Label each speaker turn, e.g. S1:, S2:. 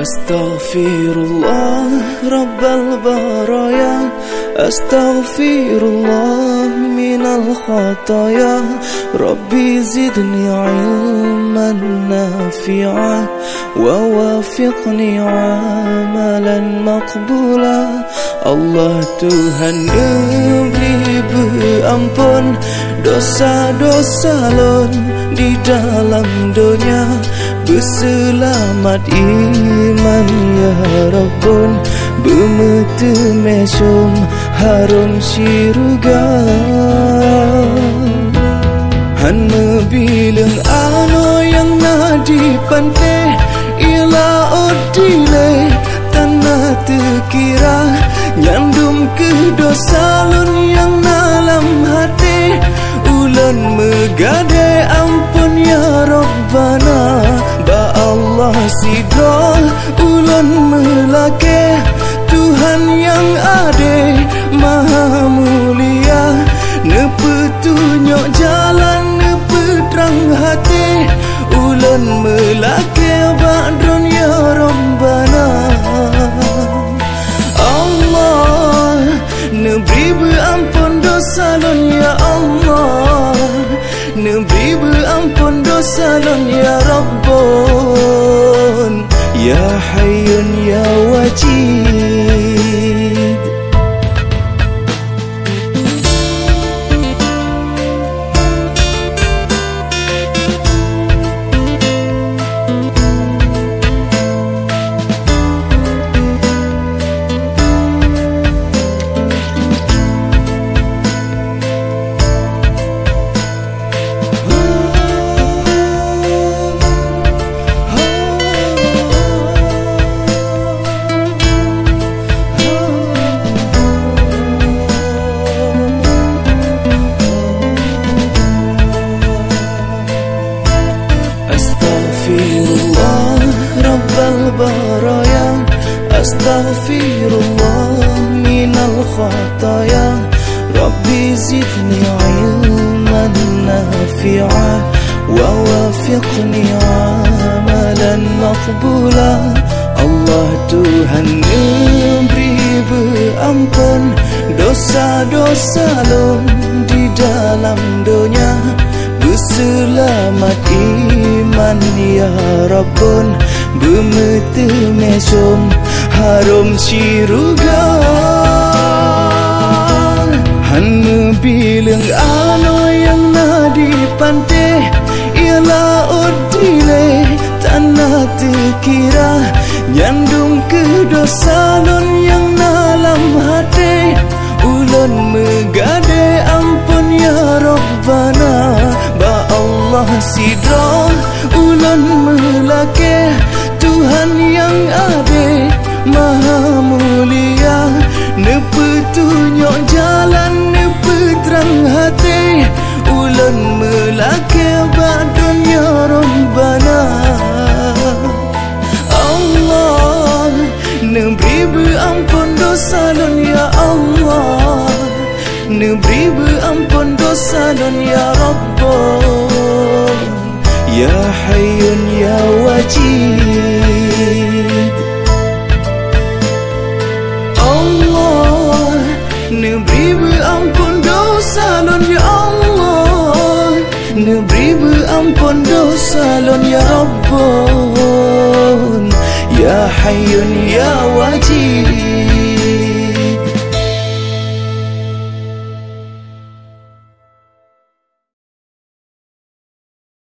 S1: أستغفر الله رب البرايا. أستغفر الله من الخطايا. ربي زدني علما نافعا ووافقني عملا مقبولا. Allah Tuhan beri ampun dosa-dosa lon di dalam dunia. Berselamat iman ya Rabbun. Bermata mesum harum syurga. Han mebilang ano yang nadi pantai ialah odile tanah terkira. Nyandum ke dosa lun yang dalam hati. Ulun megade ampun ya Rabbana. ba Allah sidra ulun melake Tuhan yang ada maha mulia. Ne petunjuk jalan ne petrang hati. Ulun melake badrun ya Rabbana. Neberi berampun dosa lon ya Allah. Berampun lon ya Rabbun Ya Hayyun ya Wajid البرايا أستغفر الله من الخطايا ربي زدني علما نافعا ووافقني عملا مقبولا Allah Tuhan beri berampun dosa-dosa lom di dalam dunia Berselamat iman ya Rabbun Bermata mesum harum ciruga Hanya bilang ano yang nadi pantai Ialah odile tanah terkira. Nyandung ke dosa lon yang dalam hati Ulun megade ampun ya Rabbana. Ba Allah sidra petunjuk jalan ne peterang hati. Ulun melake ba dunia Rabbana Allah Neberi berampun dosa lun ya Allah. Neberi berampun dosa lun ya Rabbun Ya Hayyun ya Wajid Allah Neberi berampun dosa lun ya Rabbun. Ya Hayyun Ya Wajid